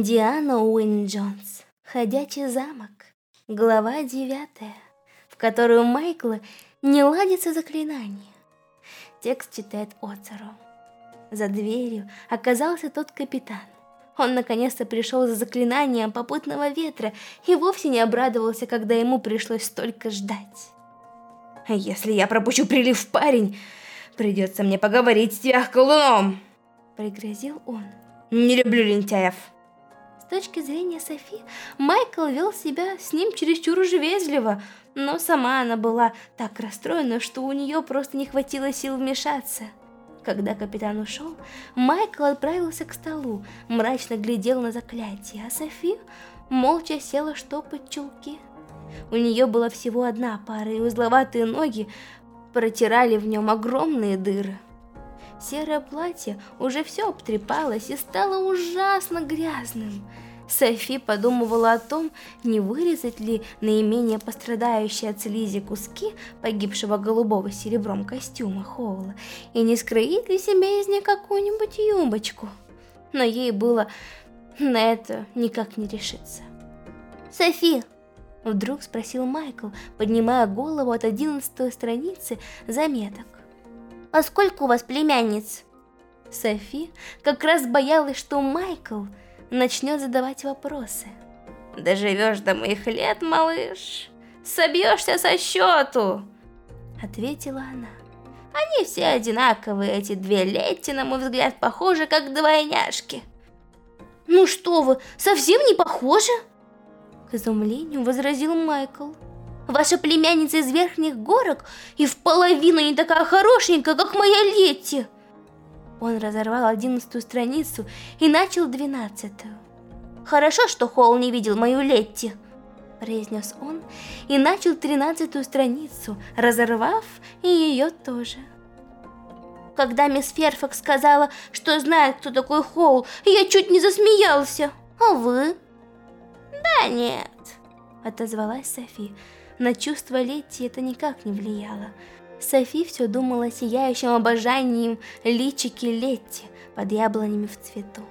Диана Уин Джонс. Ходячий замок. Глава девятая, в которую Майкла не ладится заклинание. Текст читает Оцару. За дверью оказался тот капитан. Он наконец-то пришел за заклинанием попутного ветра и вовсе не обрадовался, когда ему пришлось столько ждать. «Если я пропущу прилив парень, придется мне поговорить с тебя колдуном!» Пригрозил он. «Не люблю лентяев!» Точки зрения Софи, Майкл вел себя с ним чересчур уже вежливо, но сама она была так расстроена, что у нее просто не хватило сил вмешаться. Когда капитан ушел, Майкл отправился к столу, мрачно глядел на заклятие, а Софи молча села штопать чулки. У нее была всего одна пара, и узловатые ноги протирали в нем огромные дыры. Серое платье уже все обтрепалось и стало ужасно грязным. Софи подумывала о том, не вырезать ли наименее пострадающие от слизи куски погибшего голубого серебром костюма Хоула и не скроить ли себе из нее какую-нибудь юбочку. Но ей было на это никак не решиться. «Софи!» – вдруг спросил Майкл, поднимая голову от одиннадцатой страницы заметок. «А сколько у вас племянниц?» Софи как раз боялась, что Майкл – начнет задавать вопросы. «Доживешь до моих лет, малыш, собьешься со счету!» Ответила она. «Они все одинаковые, эти две Летти, на мой взгляд, похожи, как двойняшки». «Ну что вы, совсем не похожи?» К изумлению возразил Майкл. «Ваша племянница из верхних горок и в половину не такая хорошенькая, как моя Летти!» Он разорвал одиннадцатую страницу и начал двенадцатую. «Хорошо, что Холл не видел мою Летти», – произнес он и начал тринадцатую страницу, разорвав и ее тоже. Когда мисс Ферфакс сказала, что знает, кто такой Холл, я чуть не засмеялся. А вы? Да нет, отозвалась Софи. На чувство Летти это никак не влияло. Софи все думала о сияющем обожанием личике Летти под яблонями в цвету.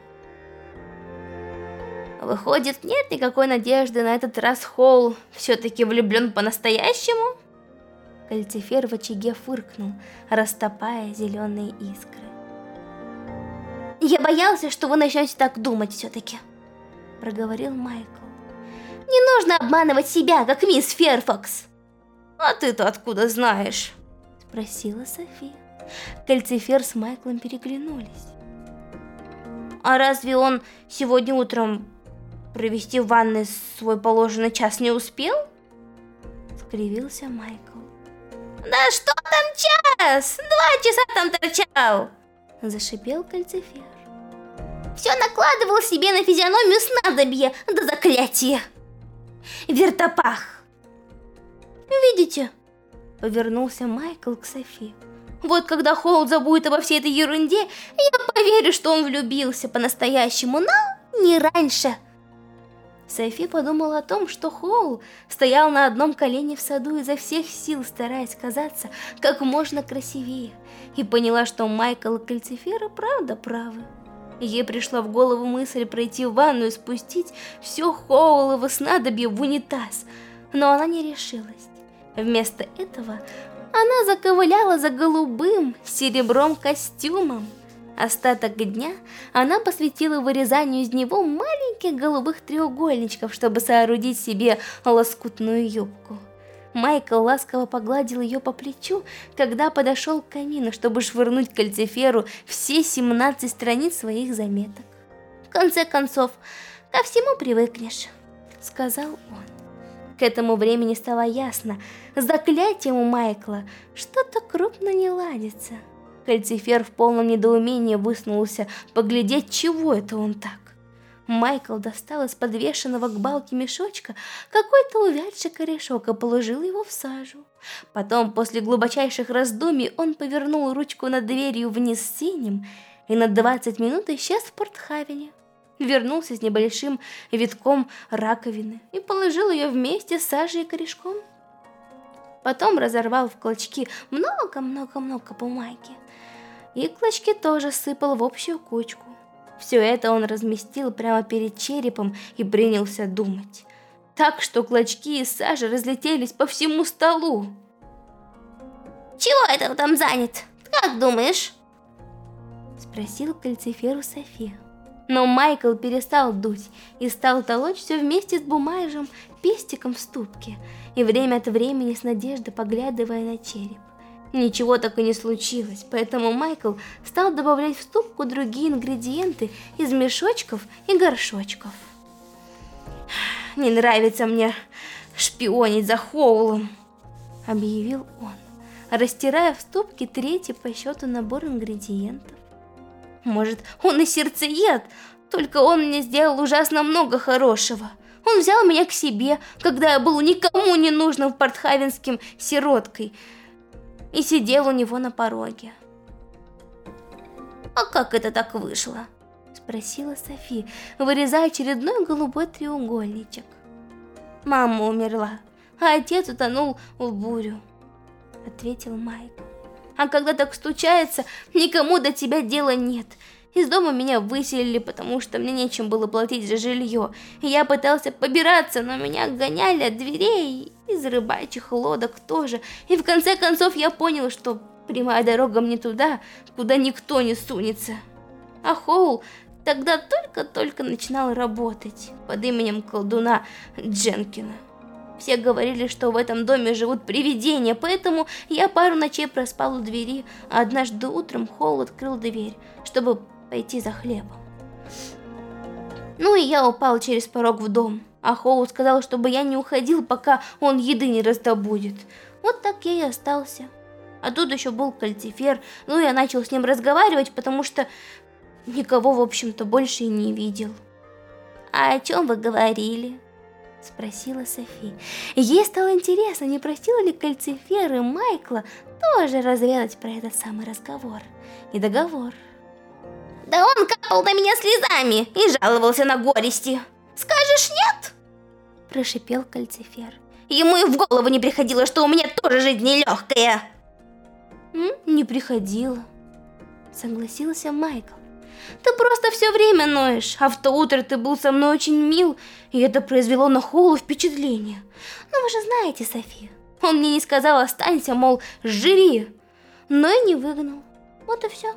Выходит, нет никакой надежды на этот раз Холл все-таки влюблен по-настоящему? Кальцифер в очаге фыркнул, растопая зеленые искры. «Я боялся, что вы начнете так думать все-таки», — проговорил Майкл. «Не нужно обманывать себя, как мисс Ферфакс!» «А ты-то откуда знаешь?» Спросила София. Кальцифер с Майклом переглянулись. А разве он сегодня утром провести в ванной свой положенный час не успел? Скривился Майкл. Да что там час? Два часа там торчал! Зашипел Кальцифер. Все накладывал себе на физиономию снадобье до заклятия. Вертопах. Видите? Повернулся Майкл к Софи. Вот когда Холд забудет обо всей этой ерунде, я поверю, что он влюбился по-настоящему, но не раньше. Софи подумала о том, что Хоул стоял на одном колене в саду изо всех сил, стараясь казаться как можно красивее, и поняла, что Майкл и Кальцифера правда правы. Ей пришла в голову мысль пройти в ванну и спустить все Хоулово снадобье в унитаз, но она не решилась. Вместо этого она заковыляла за голубым серебром костюмом. Остаток дня она посвятила вырезанию из него маленьких голубых треугольничков, чтобы соорудить себе лоскутную юбку. Майкл ласково погладил ее по плечу, когда подошел к камину, чтобы швырнуть кальциферу все 17 страниц своих заметок. «В конце концов, ко всему привыкнешь», — сказал он. К этому времени стало ясно, заклятием у Майкла что-то крупно не ладится. Кальцифер в полном недоумении высунулся поглядеть, чего это он так. Майкл достал из подвешенного к балке мешочка какой-то увядший корешок и положил его в сажу. Потом, после глубочайших раздумий, он повернул ручку над дверью вниз синим и на 20 минут исчез в Портхавене вернулся с небольшим витком раковины и положил ее вместе с сажей и корешком. Потом разорвал в клочки много-много-много бумаги. И клочки тоже сыпал в общую кучку. Все это он разместил прямо перед черепом и принялся думать. Так что клочки из сажи разлетелись по всему столу. «Чего это он там занят? Как думаешь?» Спросил кальциферу София. Но Майкл перестал дуть и стал толочь все вместе с бумажным пестиком в ступке, и время от времени с надеждой поглядывая на череп. Ничего так и не случилось, поэтому Майкл стал добавлять в ступку другие ингредиенты из мешочков и горшочков. «Не нравится мне шпионить за Хоулом», — объявил он, растирая в ступке третий по счету набор ингредиентов. Может, он и сердцеед, только он мне сделал ужасно много хорошего. Он взял меня к себе, когда я был никому не нужным портхавенским сироткой, и сидел у него на пороге. «А как это так вышло?» – спросила Софи, вырезая очередной голубой треугольничек. «Мама умерла, а отец утонул в бурю», – ответил Майк. А когда так случается, никому до тебя дела нет. Из дома меня выселили, потому что мне нечем было платить за жилье. Я пытался побираться, но меня гоняли от дверей, из рыбачьих лодок тоже. И в конце концов я понял, что прямая дорога мне туда, куда никто не сунется. А Хоул тогда только-только начинал работать под именем колдуна Дженкина. Все говорили, что в этом доме живут привидения, поэтому я пару ночей проспал у двери, а однажды утром Холл открыл дверь, чтобы пойти за хлебом. Ну и я упал через порог в дом, а Хоу сказал, чтобы я не уходил, пока он еды не раздобудет. Вот так я и остался. А тут еще был кальцифер, ну я начал с ним разговаривать, потому что никого, в общем-то, больше и не видел. «А о чем вы говорили?» Спросила Софи. Ей стало интересно, не просила ли Кальцифер и Майкла тоже разведать про этот самый разговор и договор. Да он капал на меня слезами и жаловался на горести. Скажешь нет? Прошипел Кальцифер. Ему и в голову не приходило, что у меня тоже жизнь нелегкая. Не приходило, согласился Майкл. Ты просто все время ноешь, а в то утро ты был со мной очень мил, и это произвело на Холу впечатление. Но вы же знаете, София, он мне не сказал «останься», мол, «живи», но и не выгнал. Вот и все.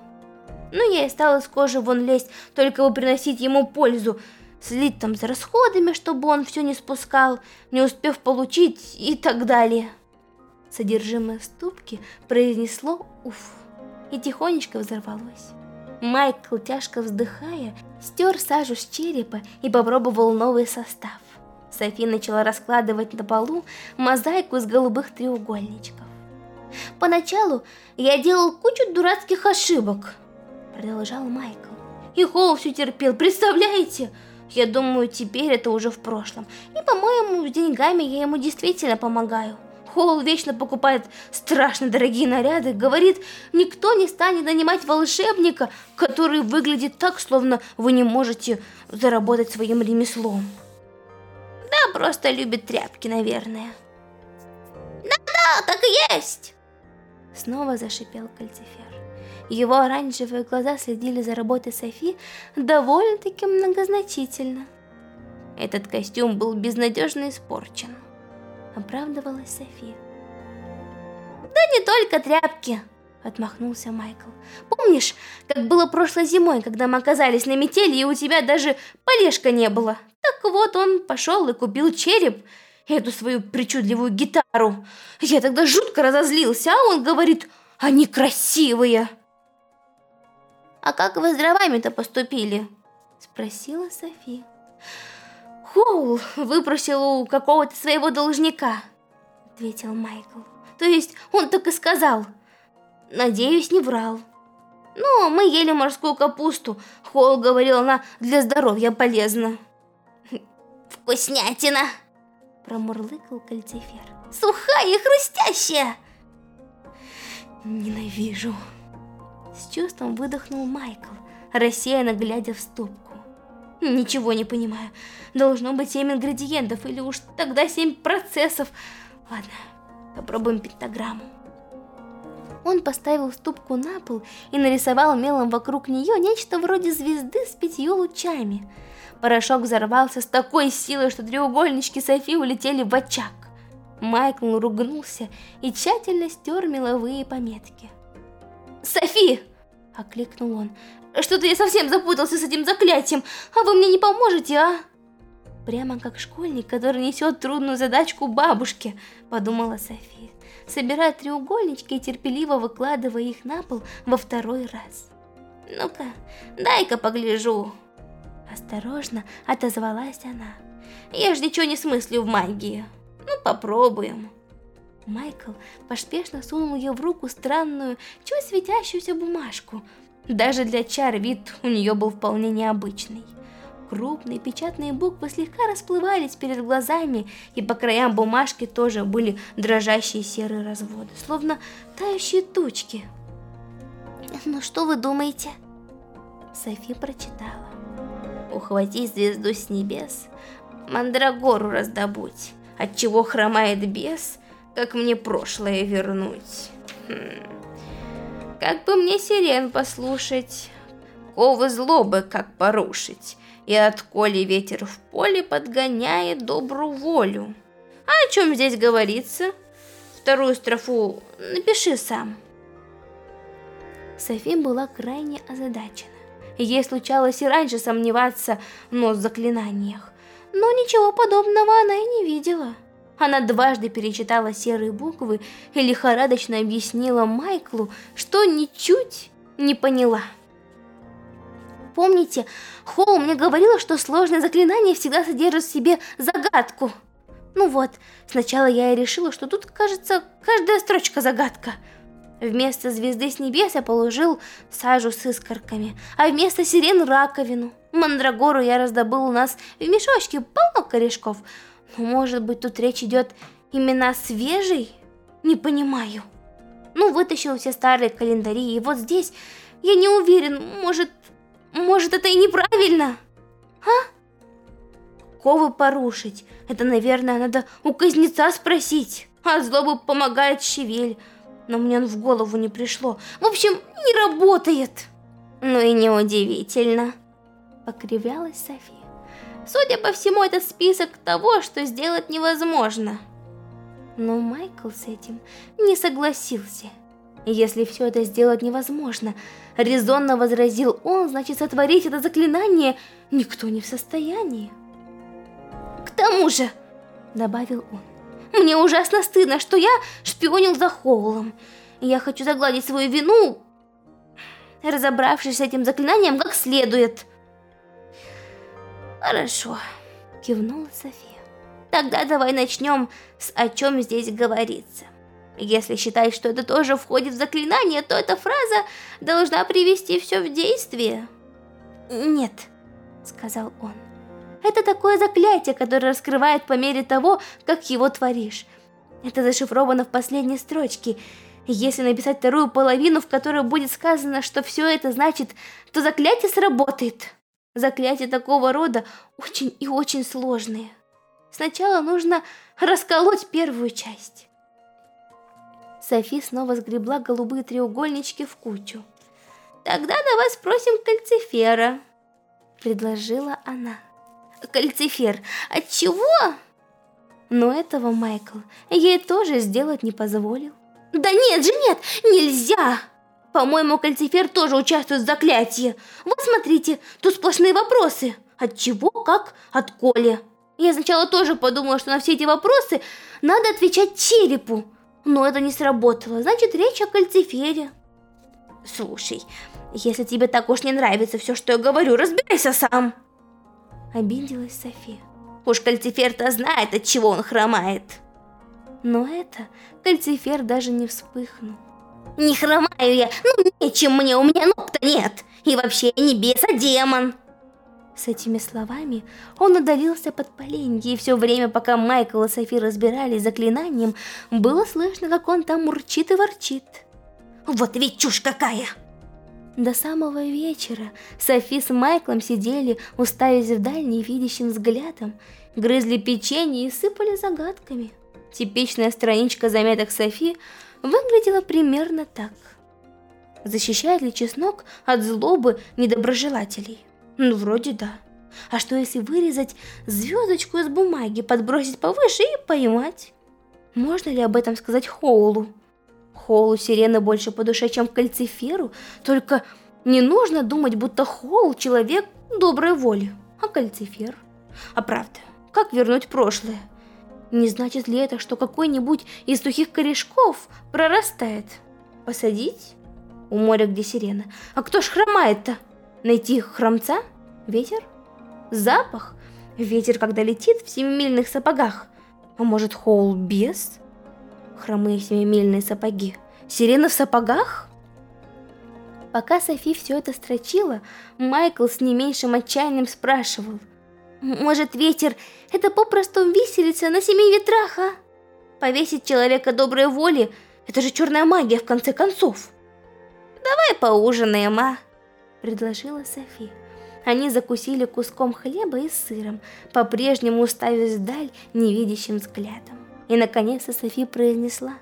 Ну, я и стала из кожи вон лезть, только бы приносить ему пользу, следить там за расходами, чтобы он все не спускал, не успев получить и так далее. Содержимое ступки произнесло «уф» и тихонечко взорвалось. Майкл, тяжко вздыхая, стер сажу с черепа и попробовал новый состав. Софи начала раскладывать на полу мозаику из голубых треугольничков. «Поначалу я делал кучу дурацких ошибок», — продолжал Майкл. «И Холл все терпел, представляете? Я думаю, теперь это уже в прошлом. И, по-моему, с деньгами я ему действительно помогаю. Холл вечно покупает страшно дорогие наряды, говорит, никто не станет нанимать волшебника, который выглядит так, словно вы не можете заработать своим ремеслом. Да, просто любит тряпки, наверное. Да-да, так и есть! Снова зашипел Кальцифер. Его оранжевые глаза следили за работой Софи довольно-таки многозначительно. Этот костюм был безнадежно испорчен оправдывалась София. Да не только тряпки, отмахнулся Майкл. Помнишь, как было прошлой зимой, когда мы оказались на метели, и у тебя даже полежка не было? Так вот, он пошел и купил череп, эту свою причудливую гитару. Я тогда жутко разозлился, а он говорит, они красивые. А как вы с дровами-то поступили? Спросила София. Хоул выпросил у какого-то своего должника, ответил Майкл. То есть он так и сказал. Надеюсь, не врал. Ну, мы ели морскую капусту. Хоул говорил, она для здоровья полезна. Вкуснятина! Промурлыкал кальцифер. Сухая и хрустящая! Ненавижу. С чувством выдохнул Майкл, рассеянно глядя в ступку. Ничего не понимаю. Должно быть 7 ингредиентов, или уж тогда 7 процессов. Ладно, попробуем пентаграмму. Он поставил ступку на пол и нарисовал мелом вокруг нее нечто вроде звезды с пятью лучами. Порошок взорвался с такой силой, что треугольнички Софи улетели в очаг. Майкл ругнулся и тщательно стер меловые пометки. «Софи!» – окликнул он. «Что-то я совсем запутался с этим заклятием, а вы мне не поможете, а?» Прямо как школьник, который несет трудную задачку бабушке, подумала София, собирая треугольнички и терпеливо выкладывая их на пол во второй раз. «Ну-ка, дай-ка погляжу!» Осторожно отозвалась она. «Я ж ничего не смыслю в магии. Ну, попробуем». Майкл поспешно сунул ее в руку странную, чуть светящуюся бумажку. Даже для чар вид у нее был вполне необычный. Крупные печатные буквы слегка расплывались перед глазами, и по краям бумажки тоже были дрожащие серые разводы, словно тающие тучки. «Ну что вы думаете?» Софи прочитала. «Ухвати звезду с небес, мандрагору раздобудь, отчего хромает бес, как мне прошлое вернуть. Хм. Как бы мне сирен послушать, ковы злобы как порушить, и от коли ветер в поле подгоняет добрую волю. А о чем здесь говорится? Вторую строфу напиши сам. Софи была крайне озадачена. Ей случалось и раньше сомневаться в заклинаниях, но ничего подобного она и не видела. Она дважды перечитала серые буквы и лихорадочно объяснила Майклу, что ничуть не поняла. Помните, Хоу мне говорила, что сложное заклинание всегда содержит в себе загадку. Ну вот, сначала я и решила, что тут, кажется, каждая строчка загадка. Вместо звезды с небес я положил сажу с искорками, а вместо сирен раковину. Мандрагору я раздобыл у нас в мешочке полно корешков. Но может быть тут речь идет именно о свежей? Не понимаю. Ну, вытащил все старые календари, и вот здесь я не уверен, может, может, это и неправильно? А? Ковы порушить. Это, наверное, надо у кузнеца спросить. А злобы помогает щевель. Но мне он в голову не пришло. В общем, не работает. Ну и неудивительно. Покривлялась София. Судя по всему, это список того, что сделать невозможно. Но Майкл с этим не согласился. Если все это сделать невозможно, резонно возразил он, значит сотворить это заклинание никто не в состоянии. К тому же, добавил он, мне ужасно стыдно, что я шпионил за Хоулом. Я хочу загладить свою вину, разобравшись с этим заклинанием как следует. Хорошо, кивнула София. Тогда давай начнем с о чем здесь говорится. Если считать, что это тоже входит в заклинание, то эта фраза должна привести все в действие. Нет, сказал он. Это такое заклятие, которое раскрывает по мере того, как его творишь. Это зашифровано в последней строчке. Если написать вторую половину, в которой будет сказано, что все это значит, то заклятие сработает. Заклятия такого рода очень и очень сложные. Сначала нужно расколоть первую часть. Софи снова сгребла голубые треугольнички в кучу. «Тогда давай спросим кальцифера», — предложила она. «Кальцифер, от чего?» Но этого Майкл ей тоже сделать не позволил. «Да нет же нет, нельзя!» По-моему, кальцифер тоже участвует в заклятии. Вот смотрите, тут сплошные вопросы. От чего, как, от Коли. Я сначала тоже подумала, что на все эти вопросы надо отвечать черепу. Но это не сработало, значит речь о кальцифере. Слушай, если тебе так уж не нравится все, что я говорю, разбирайся сам. Обиделась София. Уж кальцифер-то знает, от чего он хромает. Но это кальцифер даже не вспыхнул. Не хромаю я, ну нечем мне, у меня ног-то нет. И вообще я не бес, а демон. С этими словами он удалился под поленье, и все время, пока Майкл и Софи разбирались заклинанием, было слышно, как он там мурчит и ворчит. «Вот ведь чушь какая!» До самого вечера Софи с Майклом сидели, уставясь вдаль невидящим взглядом, грызли печенье и сыпали загадками. Типичная страничка заметок Софи выглядела примерно так. Защищает ли чеснок от злобы недоброжелателей? Ну, вроде да. А что если вырезать звездочку из бумаги, подбросить повыше и поймать? Можно ли об этом сказать Хоулу? Хоулу сирены больше по душе, чем кальциферу, только не нужно думать, будто Хоул человек доброй воли, а кальцифер. А правда, как вернуть прошлое? Не значит ли это, что какой-нибудь из сухих корешков прорастает? Посадить? У моря где сирена. А кто ж хромает-то? Найти хромца? Ветер? Запах? Ветер, когда летит в семимильных сапогах. А может, Хоул без? Хромые семимильные сапоги. Сирена в сапогах? Пока Софи все это строчила, Майкл с не меньшим отчаянием спрашивал. «Может, ветер — это попросту виселица на семи ветрах, а? Повесить человека доброй воли — это же черная магия, в конце концов!» «Давай поужинаем, а?» — предложила Софи. Они закусили куском хлеба и сыром, по-прежнему уставясь вдаль невидящим взглядом. И наконец-то Софи произнесла.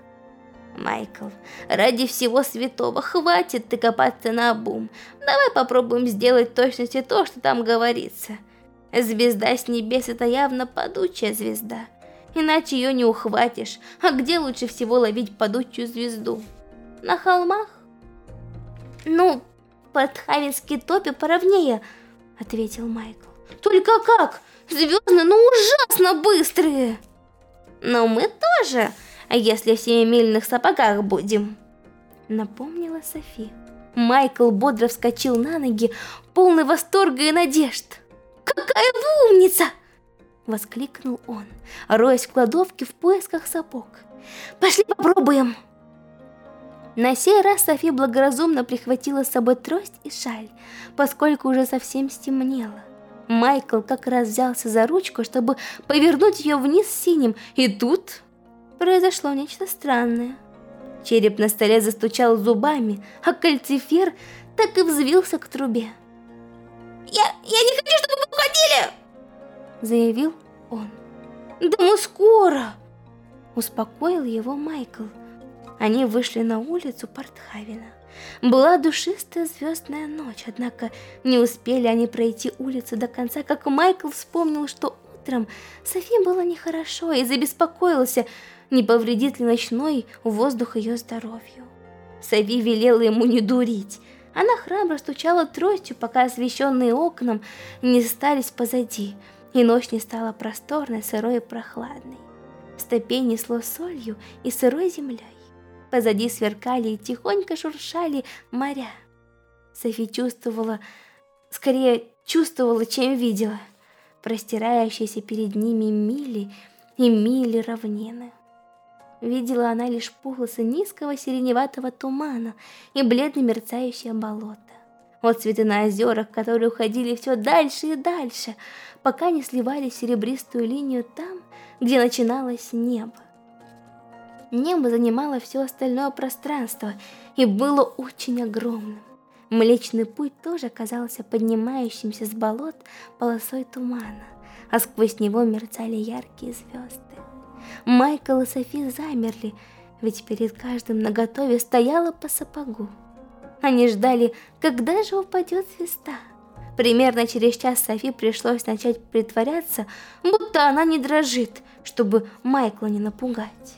«Майкл, ради всего святого, хватит ты копаться на обум. Давай попробуем сделать точности то, что там говорится. Звезда с небес – это явно падучая звезда. Иначе ее не ухватишь. А где лучше всего ловить падучую звезду? На холмах? Ну, под Хавинский топи поровнее, ответил Майкл. Только как? Звезды, ну ужасно быстрые! Но мы тоже, если в семимильных сапогах будем. Напомнила Софи. Майкл бодро вскочил на ноги, полный восторга и надежд. «Какая умница!» Воскликнул он, роясь в кладовке в поисках сапог. «Пошли попробуем!» На сей раз Софи благоразумно прихватила с собой трость и шаль, поскольку уже совсем стемнело. Майкл как раз взялся за ручку, чтобы повернуть ее вниз синим, и тут произошло нечто странное. Череп на столе застучал зубами, а кальцифер так и взвился к трубе. «Я, я не хочу, чтобы вы уходили!» Заявил он. «Да мы скоро!» Успокоил его Майкл. Они вышли на улицу Портхавена. Была душистая звездная ночь, однако не успели они пройти улицу до конца, как Майкл вспомнил, что утром Софи было нехорошо и забеспокоился, не повредит ли ночной воздух ее здоровью. Софи велела ему не дурить. Она храбро стучала тростью, пока освещенные окном не остались позади, и ночь не стала просторной, сырой и прохладной. Стопей несло солью и сырой землей. Позади сверкали и тихонько шуршали моря. Софи чувствовала, скорее чувствовала, чем видела, простирающиеся перед ними мили и мили равнины. Видела она лишь полосы низкого сиреневатого тумана и бледно мерцающее болото. Вот цветы на озерах, которые уходили все дальше и дальше, пока не сливались в серебристую линию там, где начиналось небо. Небо занимало все остальное пространство и было очень огромным. Млечный путь тоже оказался поднимающимся с болот полосой тумана, а сквозь него мерцали яркие звезды. Майкл и Софи замерли, ведь перед каждым наготове стояла по сапогу. Они ждали, когда же упадет звезда. Примерно через час Софи пришлось начать притворяться, будто она не дрожит, чтобы Майкла не напугать.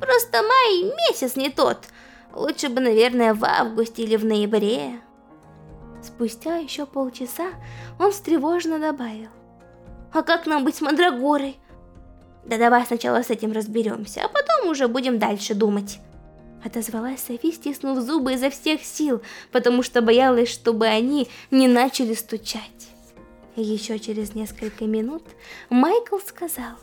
Просто май месяц не тот. Лучше бы, наверное, в августе или в ноябре. Спустя еще полчаса он встревоженно добавил. А как нам быть с Мандрагорой? Да давай сначала с этим разберемся, а потом уже будем дальше думать. Отозвалась Софи, стиснув зубы изо всех сил, потому что боялась, чтобы они не начали стучать. Еще через несколько минут Майкл сказал.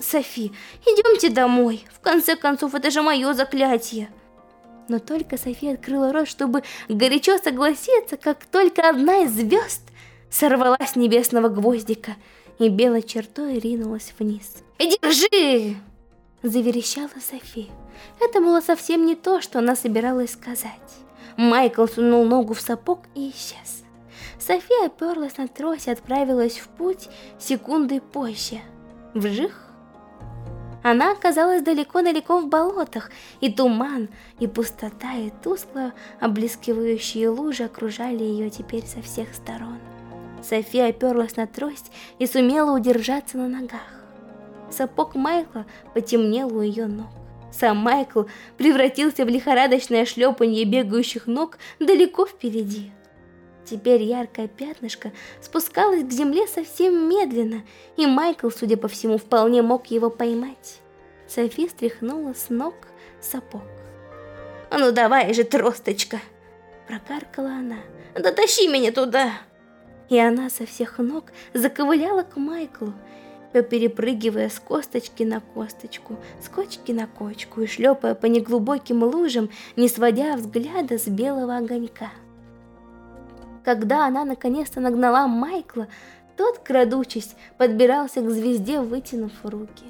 Софи, идемте домой. В конце концов, это же мое заклятие. Но только София открыла рот, чтобы горячо согласиться, как только одна из звезд сорвалась с небесного гвоздика и белой чертой ринулась вниз. «Держи!» – заверещала София. Это было совсем не то, что она собиралась сказать. Майкл сунул ногу в сапог и исчез. София оперлась на трость и отправилась в путь секунды позже. Вжих! Она оказалась далеко-далеко в болотах, и туман, и пустота, и тускло облескивающие лужи окружали ее теперь со всех сторон. София оперлась на трость и сумела удержаться на ногах. Сапог Майкла потемнел у ее ног. Сам Майкл превратился в лихорадочное шлепанье бегающих ног далеко впереди. Теперь яркое пятнышко спускалось к земле совсем медленно, и Майкл, судя по всему, вполне мог его поймать. Софи стряхнула с ног сапог. «А ну давай же, тросточка!» Прокаркала она. «Дотащи меня туда!» И она со всех ног заковыляла к Майклу, перепрыгивая с косточки на косточку, с кочки на кочку и шлепая по неглубоким лужам, не сводя взгляда с белого огонька. Когда она наконец-то нагнала Майкла, тот, крадучись, подбирался к звезде, вытянув руки.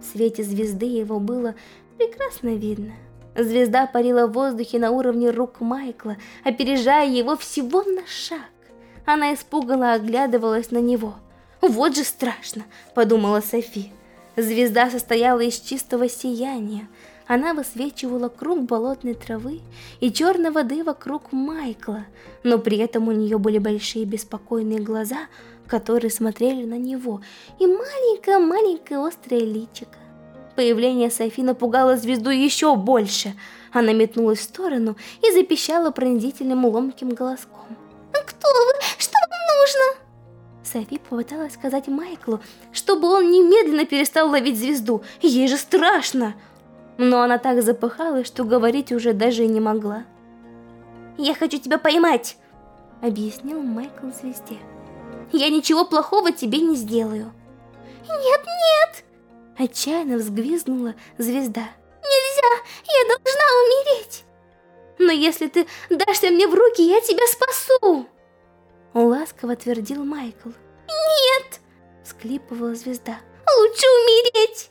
В свете звезды его было прекрасно видно. Звезда парила в воздухе на уровне рук Майкла, опережая его всего на шаг. Она испуганно оглядывалась на него – «Вот же страшно!» – подумала Софи. Звезда состояла из чистого сияния. Она высвечивала круг болотной травы и черной воды вокруг Майкла, но при этом у нее были большие беспокойные глаза, которые смотрели на него, и маленькое-маленькое острое личико. Появление Софи напугало звезду еще больше. Она метнулась в сторону и запищала пронзительным ломким голоском. «Кто вы? Что вам нужно?» Софи попыталась сказать Майклу, чтобы он немедленно перестал ловить звезду, ей же страшно. Но она так запыхалась, что говорить уже даже не могла. «Я хочу тебя поймать!» — объяснил Майкл звезде. «Я ничего плохого тебе не сделаю». «Нет, нет!» — отчаянно взгвизнула звезда. «Нельзя! Я должна умереть!» «Но если ты дашься мне в руки, я тебя спасу!» Ласково твердил Майкл. «Нет!» — всклипывала звезда. «Лучше умереть!»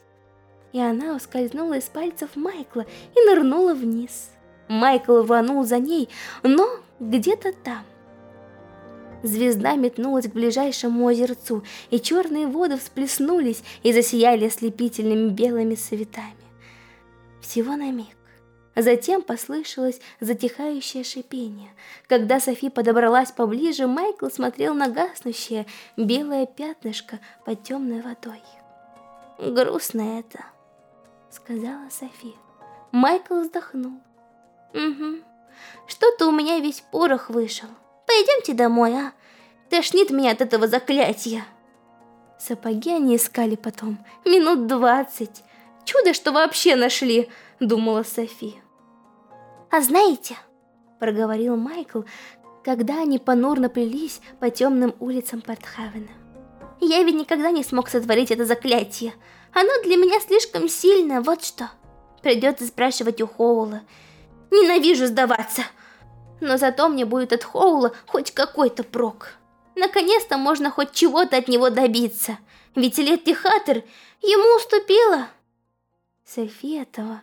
И она ускользнула из пальцев Майкла и нырнула вниз. Майкл рванул за ней, но где-то там. Звезда метнулась к ближайшему озерцу, и черные воды всплеснулись и засияли ослепительными белыми цветами. Всего на миг. Затем послышалось затихающее шипение. Когда Софи подобралась поближе, Майкл смотрел на гаснущее белое пятнышко под темной водой. «Грустно это», — сказала Софи. Майкл вздохнул. «Угу, что-то у меня весь порох вышел. Пойдемте домой, а? Тошнит меня от этого заклятия». Сапоги они искали потом, минут двадцать. Чудо, что вообще нашли, думала София. «А знаете...» — проговорил Майкл, когда они понурно плелись по темным улицам Портхавена. «Я ведь никогда не смог сотворить это заклятие. Оно для меня слишком сильное, вот что. Придется спрашивать у Хоула. Ненавижу сдаваться. Но зато мне будет от Хоула хоть какой-то прок. Наконец-то можно хоть чего-то от него добиться. Ведь Летти Хаттер ему уступила». София этого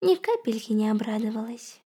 ни капельки не обрадовалась.